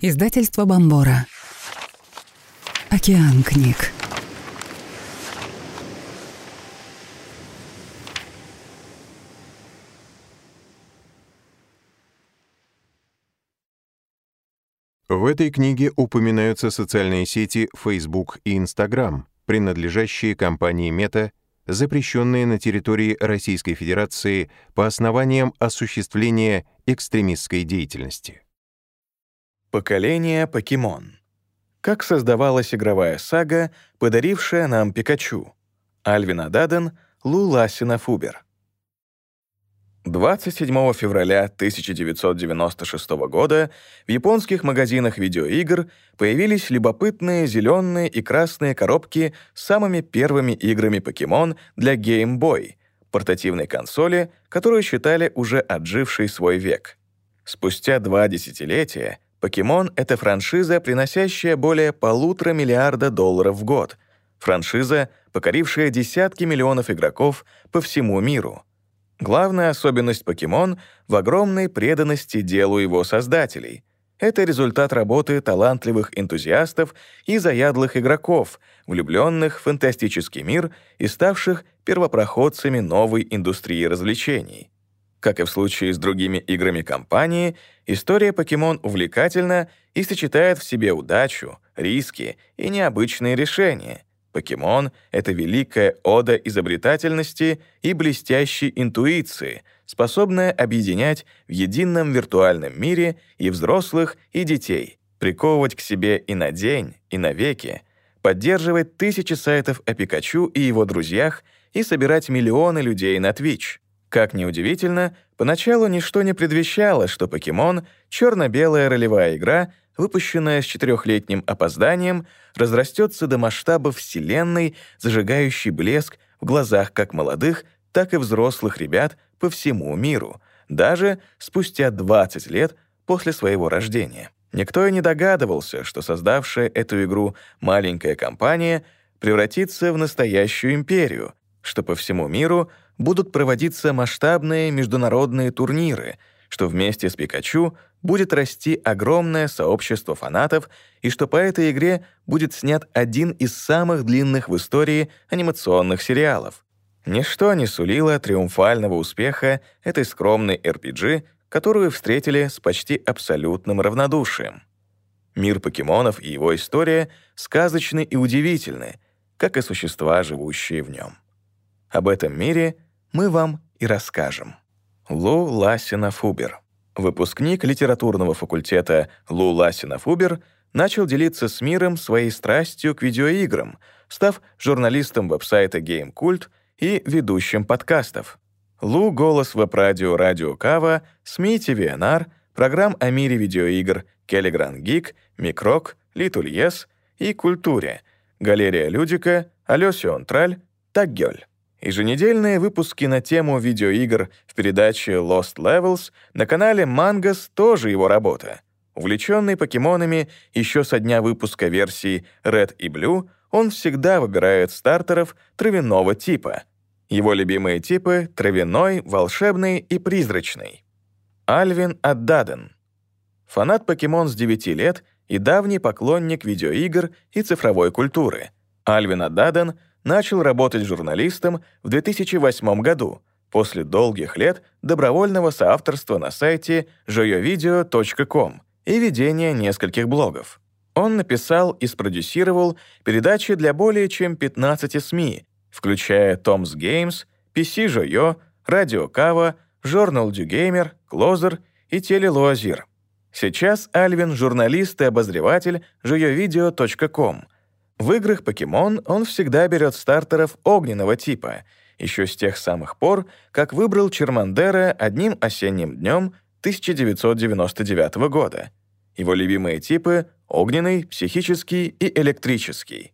Издательство Бомбора. Океан книг. В этой книге упоминаются социальные сети Facebook и Instagram, принадлежащие компании Meta, запрещенные на территории Российской Федерации по основаниям осуществления экстремистской деятельности. Поколение покемон. Как создавалась игровая сага, подарившая нам Пикачу. Альвин Ададен, Лу Лассина Фубер. 27 февраля 1996 года в японских магазинах видеоигр появились любопытные зеленые и красные коробки с самыми первыми играми покемон для Game Boy, портативной консоли, которую считали уже отжившей свой век. Спустя два десятилетия Покемон — это франшиза, приносящая более полутора миллиарда долларов в год. Франшиза, покорившая десятки миллионов игроков по всему миру. Главная особенность покемон в огромной преданности делу его создателей. Это результат работы талантливых энтузиастов и заядлых игроков, влюбленных в фантастический мир и ставших первопроходцами новой индустрии развлечений. Как и в случае с другими играми компании, история Покемон увлекательна и сочетает в себе удачу, риски и необычные решения. Покемон — это великая ода изобретательности и блестящей интуиции, способная объединять в едином виртуальном мире и взрослых, и детей, приковывать к себе и на день, и на веки, поддерживать тысячи сайтов о Пикачу и его друзьях и собирать миллионы людей на Twitch — как ни удивительно, поначалу ничто не предвещало, что «Покемон» — черно-белая ролевая игра, выпущенная с четырехлетним опозданием, разрастется до масштабов вселенной, зажигающий блеск в глазах как молодых, так и взрослых ребят по всему миру, даже спустя 20 лет после своего рождения. Никто и не догадывался, что создавшая эту игру маленькая компания превратится в настоящую империю, что по всему миру — будут проводиться масштабные международные турниры, что вместе с Пикачу будет расти огромное сообщество фанатов и что по этой игре будет снят один из самых длинных в истории анимационных сериалов. Ничто не сулило триумфального успеха этой скромной RPG, которую встретили с почти абсолютным равнодушием. Мир покемонов и его история сказочны и удивительны, как и существа, живущие в нем. Об этом мире — мы вам и расскажем. Лу Ласина Фубер. Выпускник литературного факультета Лу Ласина Фубер начал делиться с миром своей страстью к видеоиграм, став журналистом веб-сайта GameCult и ведущим подкастов. Лу — голос веб-радио «Радио Кава», СМИ TVNR, программ о мире видеоигр «Келлигран Гик», «Микрок», «Литуль Ес» и «Культуре», «Галерия Людика», «Алёсион Траль», «Таггёль». Еженедельные выпуски на тему видеоигр в передаче Lost Levels на канале Mangos тоже его работа. Увлеченный покемонами еще со дня выпуска версий Red и Blue, он всегда выбирает стартеров травяного типа. Его любимые типы — травяной, волшебный и призрачный. Альвин Аддаден. Фанат покемон с 9 лет и давний поклонник видеоигр и цифровой культуры. Альвин Аддаден — начал работать журналистом в 2008 году после долгих лет добровольного соавторства на сайте joyovideo.com и ведения нескольких блогов. Он написал и спродюсировал передачи для более чем 15 СМИ, включая Tom's Games, PC Joyo, Radio Kava, Journal du Gamer, Closer и Телелуазир. Сейчас Альвин — журналист и обозреватель joyovideo.com — в играх «Покемон» он всегда берет стартеров огненного типа, еще с тех самых пор, как выбрал Чермандера одним осенним днем 1999 года. Его любимые типы — огненный, психический и электрический.